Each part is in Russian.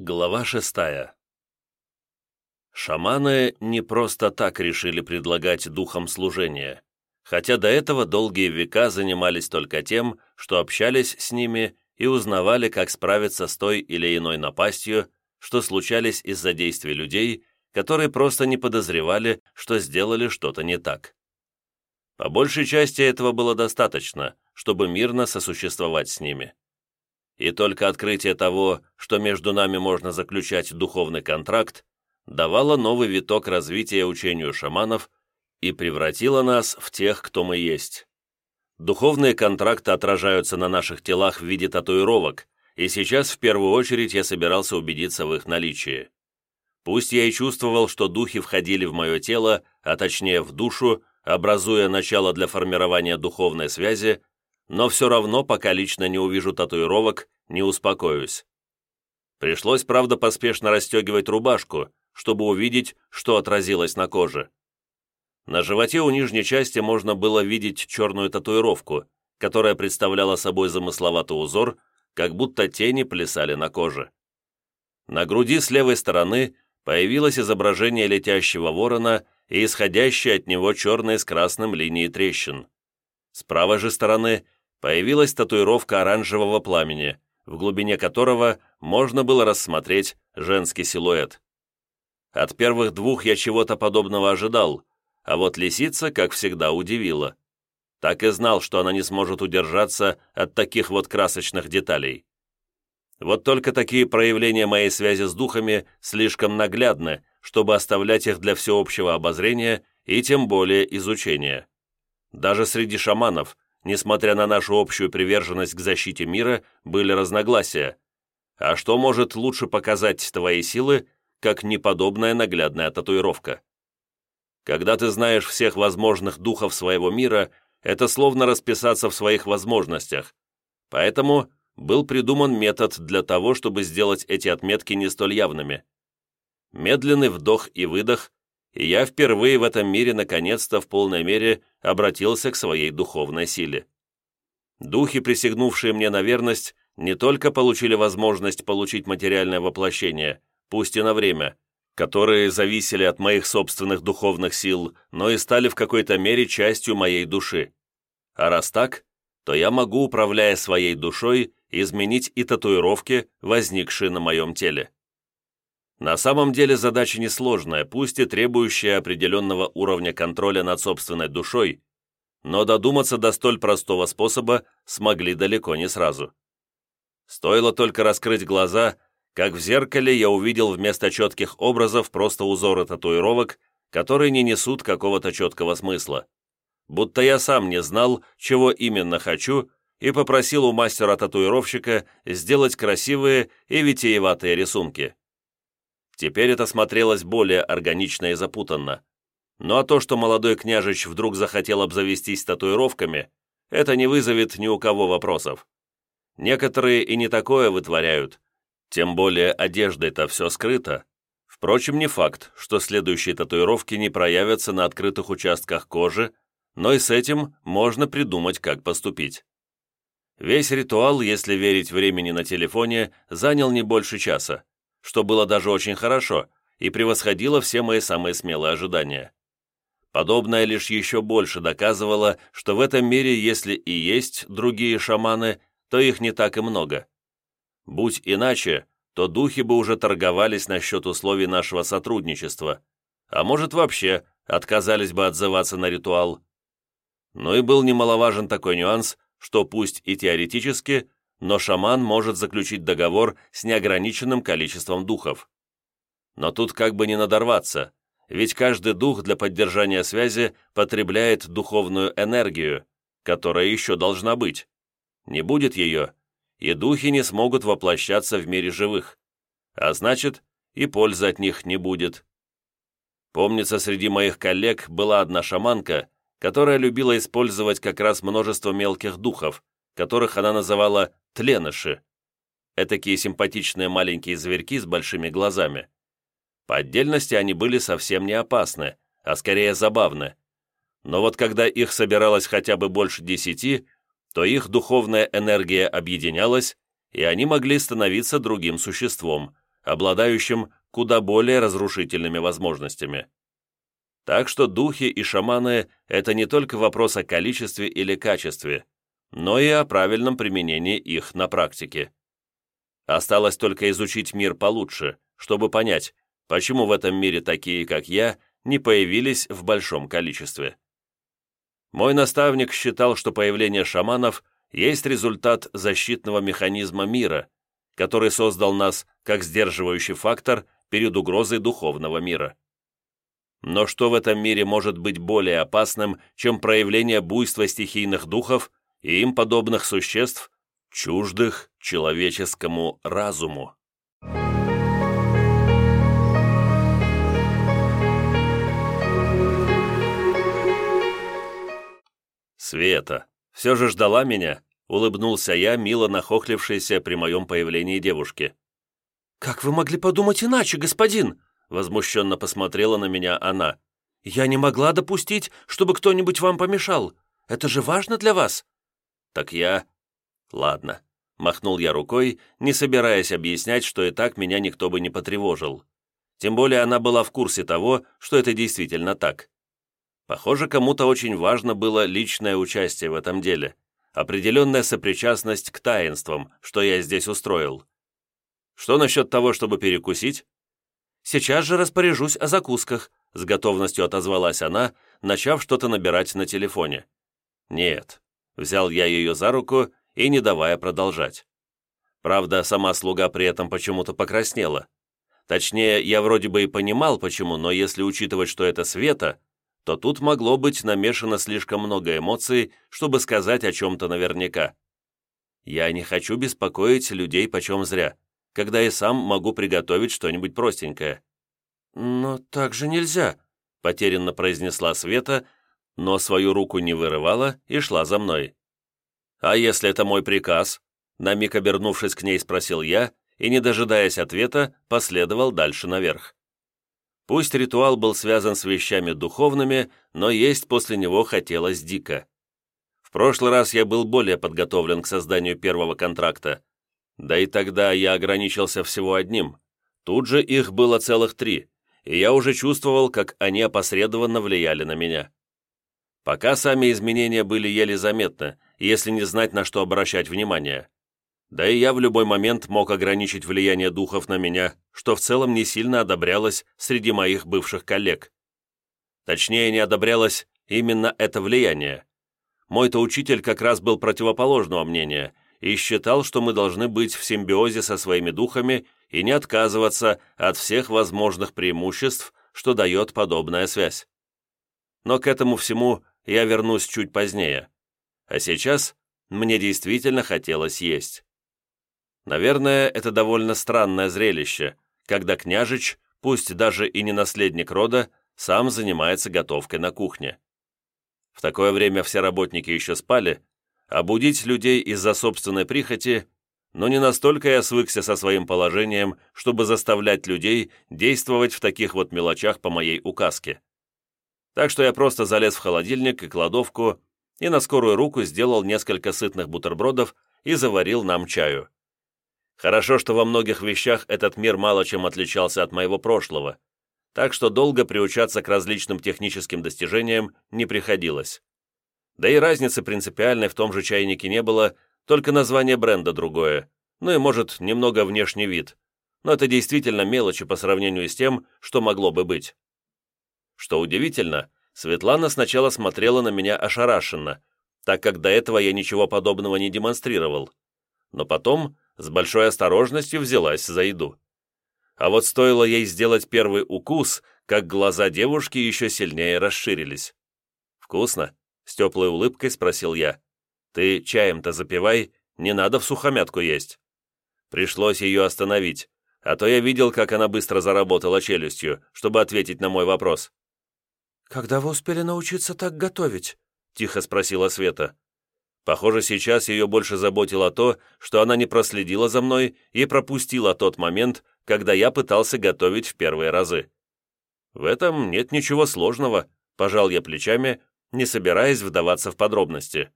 Глава шестая Шаманы не просто так решили предлагать духам служение, хотя до этого долгие века занимались только тем, что общались с ними и узнавали, как справиться с той или иной напастью, что случались из-за действий людей, которые просто не подозревали, что сделали что-то не так. По большей части этого было достаточно, чтобы мирно сосуществовать с ними и только открытие того, что между нами можно заключать духовный контракт, давало новый виток развития учению шаманов и превратило нас в тех, кто мы есть. Духовные контракты отражаются на наших телах в виде татуировок, и сейчас в первую очередь я собирался убедиться в их наличии. Пусть я и чувствовал, что духи входили в мое тело, а точнее в душу, образуя начало для формирования духовной связи, но все равно, пока лично не увижу татуировок, не успокоюсь. Пришлось, правда, поспешно расстегивать рубашку, чтобы увидеть, что отразилось на коже. На животе у нижней части можно было видеть черную татуировку, которая представляла собой замысловатый узор, как будто тени плясали на коже. На груди с левой стороны появилось изображение летящего ворона и исходящие от него черные с красным линии трещин. С правой же стороны появилась татуировка оранжевого пламени, в глубине которого можно было рассмотреть женский силуэт. От первых двух я чего-то подобного ожидал, а вот лисица, как всегда, удивила. Так и знал, что она не сможет удержаться от таких вот красочных деталей. Вот только такие проявления моей связи с духами слишком наглядны, чтобы оставлять их для всеобщего обозрения и тем более изучения. Даже среди шаманов – несмотря на нашу общую приверженность к защите мира, были разногласия. А что может лучше показать твои силы, как неподобная наглядная татуировка? Когда ты знаешь всех возможных духов своего мира, это словно расписаться в своих возможностях. Поэтому был придуман метод для того, чтобы сделать эти отметки не столь явными. Медленный вдох и выдох, и я впервые в этом мире наконец-то в полной мере обратился к своей духовной силе. Духи, присягнувшие мне на верность, не только получили возможность получить материальное воплощение, пусть и на время, которые зависели от моих собственных духовных сил, но и стали в какой-то мере частью моей души. А раз так, то я могу, управляя своей душой, изменить и татуировки, возникшие на моем теле. На самом деле задача несложная, пусть и требующая определенного уровня контроля над собственной душой, но додуматься до столь простого способа смогли далеко не сразу. Стоило только раскрыть глаза, как в зеркале я увидел вместо четких образов просто узоры татуировок, которые не несут какого-то четкого смысла. Будто я сам не знал, чего именно хочу, и попросил у мастера-татуировщика сделать красивые и витиеватые рисунки. Теперь это смотрелось более органично и запутанно. Ну а то, что молодой княжич вдруг захотел обзавестись татуировками, это не вызовет ни у кого вопросов. Некоторые и не такое вытворяют, тем более одеждой-то все скрыто. Впрочем, не факт, что следующие татуировки не проявятся на открытых участках кожи, но и с этим можно придумать, как поступить. Весь ритуал, если верить времени на телефоне, занял не больше часа что было даже очень хорошо и превосходило все мои самые смелые ожидания. Подобное лишь еще больше доказывало, что в этом мире, если и есть другие шаманы, то их не так и много. Будь иначе, то духи бы уже торговались насчет условий нашего сотрудничества, а может вообще отказались бы отзываться на ритуал. Но и был немаловажен такой нюанс, что пусть и теоретически, но шаман может заключить договор с неограниченным количеством духов. Но тут как бы не надорваться, ведь каждый дух для поддержания связи потребляет духовную энергию, которая еще должна быть. Не будет ее, и духи не смогут воплощаться в мире живых, а значит, и пользы от них не будет. Помнится, среди моих коллег была одна шаманка, которая любила использовать как раз множество мелких духов, которых она называла тленыши. Этакие симпатичные маленькие зверьки с большими глазами. По отдельности они были совсем не опасны, а скорее забавны. Но вот когда их собиралось хотя бы больше десяти, то их духовная энергия объединялась, и они могли становиться другим существом, обладающим куда более разрушительными возможностями. Так что духи и шаманы – это не только вопрос о количестве или качестве, но и о правильном применении их на практике. Осталось только изучить мир получше, чтобы понять, почему в этом мире такие, как я, не появились в большом количестве. Мой наставник считал, что появление шаманов есть результат защитного механизма мира, который создал нас как сдерживающий фактор перед угрозой духовного мира. Но что в этом мире может быть более опасным, чем проявление буйства стихийных духов и им подобных существ, чуждых человеческому разуму? Света, все же ждала меня, улыбнулся я, мило нахохлившейся при моем появлении девушке. «Как вы могли подумать иначе, господин?» Возмущенно посмотрела на меня она. «Я не могла допустить, чтобы кто-нибудь вам помешал. Это же важно для вас». «Так я...» «Ладно», — махнул я рукой, не собираясь объяснять, что и так меня никто бы не потревожил. Тем более она была в курсе того, что это действительно так. Похоже, кому-то очень важно было личное участие в этом деле, определенная сопричастность к таинствам, что я здесь устроил. Что насчет того, чтобы перекусить? «Сейчас же распоряжусь о закусках», — с готовностью отозвалась она, начав что-то набирать на телефоне. «Нет», — взял я ее за руку и не давая продолжать. Правда, сама слуга при этом почему-то покраснела. Точнее, я вроде бы и понимал, почему, но если учитывать, что это Света, то тут могло быть намешано слишком много эмоций, чтобы сказать о чем-то наверняка. Я не хочу беспокоить людей почем зря когда и сам могу приготовить что-нибудь простенькое». «Но так же нельзя», — потерянно произнесла Света, но свою руку не вырывала и шла за мной. «А если это мой приказ?» На миг обернувшись к ней, спросил я, и, не дожидаясь ответа, последовал дальше наверх. Пусть ритуал был связан с вещами духовными, но есть после него хотелось дико. В прошлый раз я был более подготовлен к созданию первого контракта, да и тогда я ограничился всего одним. Тут же их было целых три, и я уже чувствовал, как они опосредованно влияли на меня. Пока сами изменения были еле заметны, если не знать, на что обращать внимание. Да и я в любой момент мог ограничить влияние духов на меня, что в целом не сильно одобрялось среди моих бывших коллег. Точнее, не одобрялось именно это влияние. Мой-то учитель как раз был противоположного мнения – и считал, что мы должны быть в симбиозе со своими духами и не отказываться от всех возможных преимуществ, что дает подобная связь. Но к этому всему я вернусь чуть позднее. А сейчас мне действительно хотелось есть. Наверное, это довольно странное зрелище, когда княжич, пусть даже и не наследник рода, сам занимается готовкой на кухне. В такое время все работники еще спали, обудить людей из-за собственной прихоти, но не настолько я свыкся со своим положением, чтобы заставлять людей действовать в таких вот мелочах по моей указке. Так что я просто залез в холодильник и кладовку и на скорую руку сделал несколько сытных бутербродов и заварил нам чаю. Хорошо, что во многих вещах этот мир мало чем отличался от моего прошлого, так что долго приучаться к различным техническим достижениям не приходилось. Да и разницы принципиальной в том же чайнике не было, только название бренда другое, ну и, может, немного внешний вид. Но это действительно мелочи по сравнению с тем, что могло бы быть. Что удивительно, Светлана сначала смотрела на меня ошарашенно, так как до этого я ничего подобного не демонстрировал. Но потом с большой осторожностью взялась за еду. А вот стоило ей сделать первый укус, как глаза девушки еще сильнее расширились. «Вкусно?» С теплой улыбкой спросил я. «Ты чаем-то запивай, не надо в сухомятку есть». Пришлось ее остановить, а то я видел, как она быстро заработала челюстью, чтобы ответить на мой вопрос. «Когда вы успели научиться так готовить?» — тихо спросила Света. Похоже, сейчас ее больше заботило то, что она не проследила за мной и пропустила тот момент, когда я пытался готовить в первые разы. В этом нет ничего сложного, пожал я плечами, не собираясь вдаваться в подробности.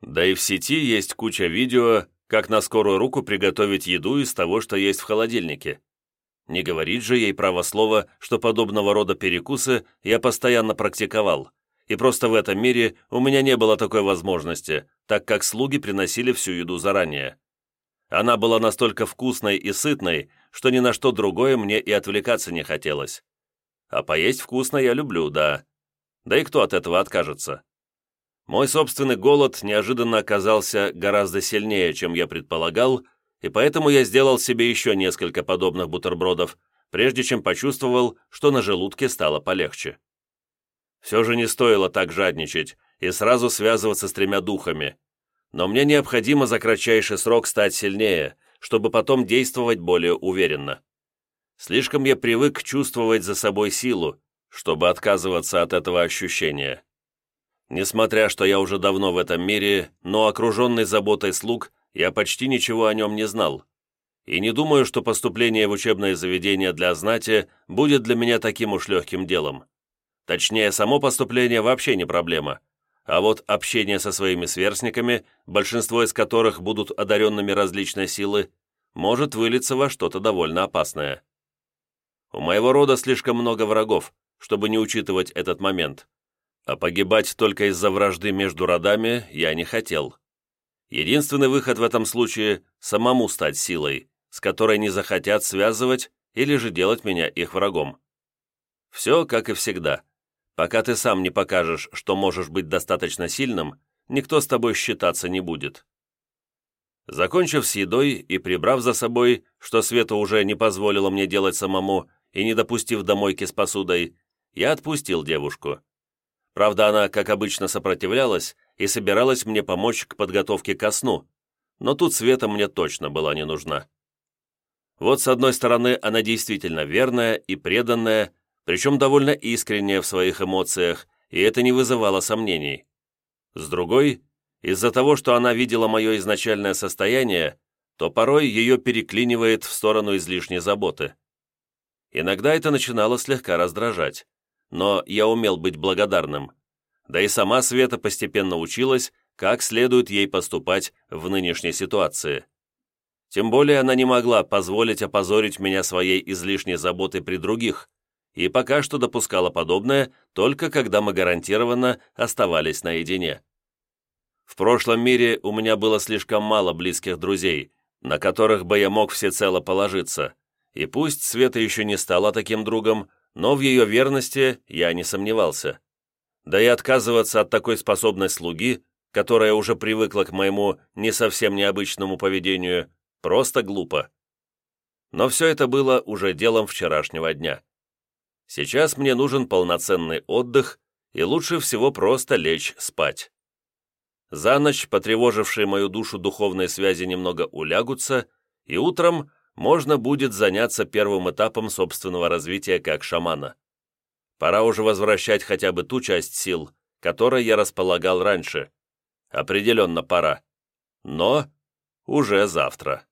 Да и в сети есть куча видео, как на скорую руку приготовить еду из того, что есть в холодильнике. Не говорит же ей право слова, что подобного рода перекусы я постоянно практиковал, и просто в этом мире у меня не было такой возможности, так как слуги приносили всю еду заранее. Она была настолько вкусной и сытной, что ни на что другое мне и отвлекаться не хотелось. А поесть вкусно я люблю, да. Да и кто от этого откажется? Мой собственный голод неожиданно оказался гораздо сильнее, чем я предполагал, и поэтому я сделал себе еще несколько подобных бутербродов, прежде чем почувствовал, что на желудке стало полегче. Все же не стоило так жадничать и сразу связываться с тремя духами, но мне необходимо за кратчайший срок стать сильнее, чтобы потом действовать более уверенно. Слишком я привык чувствовать за собой силу, чтобы отказываться от этого ощущения. Несмотря, что я уже давно в этом мире, но окруженный заботой слуг, я почти ничего о нем не знал. И не думаю, что поступление в учебное заведение для знати будет для меня таким уж легким делом. Точнее, само поступление вообще не проблема. А вот общение со своими сверстниками, большинство из которых будут одаренными различной силы, может вылиться во что-то довольно опасное. У моего рода слишком много врагов, чтобы не учитывать этот момент. А погибать только из-за вражды между родами я не хотел. Единственный выход в этом случае – самому стать силой, с которой не захотят связывать или же делать меня их врагом. Все как и всегда. Пока ты сам не покажешь, что можешь быть достаточно сильным, никто с тобой считаться не будет. Закончив с едой и прибрав за собой, что Света уже не позволила мне делать самому и не допустив до мойки с посудой, я отпустил девушку. Правда, она, как обычно, сопротивлялась и собиралась мне помочь к подготовке ко сну, но тут Света мне точно была не нужна. Вот с одной стороны, она действительно верная и преданная, причем довольно искренняя в своих эмоциях, и это не вызывало сомнений. С другой, из-за того, что она видела мое изначальное состояние, то порой ее переклинивает в сторону излишней заботы. Иногда это начинало слегка раздражать, но я умел быть благодарным. Да и сама Света постепенно училась, как следует ей поступать в нынешней ситуации. Тем более она не могла позволить опозорить меня своей излишней заботой при других, и пока что допускала подобное, только когда мы гарантированно оставались наедине. В прошлом мире у меня было слишком мало близких друзей, на которых бы я мог всецело положиться, и пусть Света еще не стала таким другом, но в ее верности я не сомневался. Да и отказываться от такой способной слуги, которая уже привыкла к моему не совсем необычному поведению, просто глупо. Но все это было уже делом вчерашнего дня. Сейчас мне нужен полноценный отдых, и лучше всего просто лечь спать. За ночь потревожившие мою душу духовные связи немного улягутся, и утром можно будет заняться первым этапом собственного развития как шамана. Пора уже возвращать хотя бы ту часть сил, которой я располагал раньше. Определенно пора. Но уже завтра.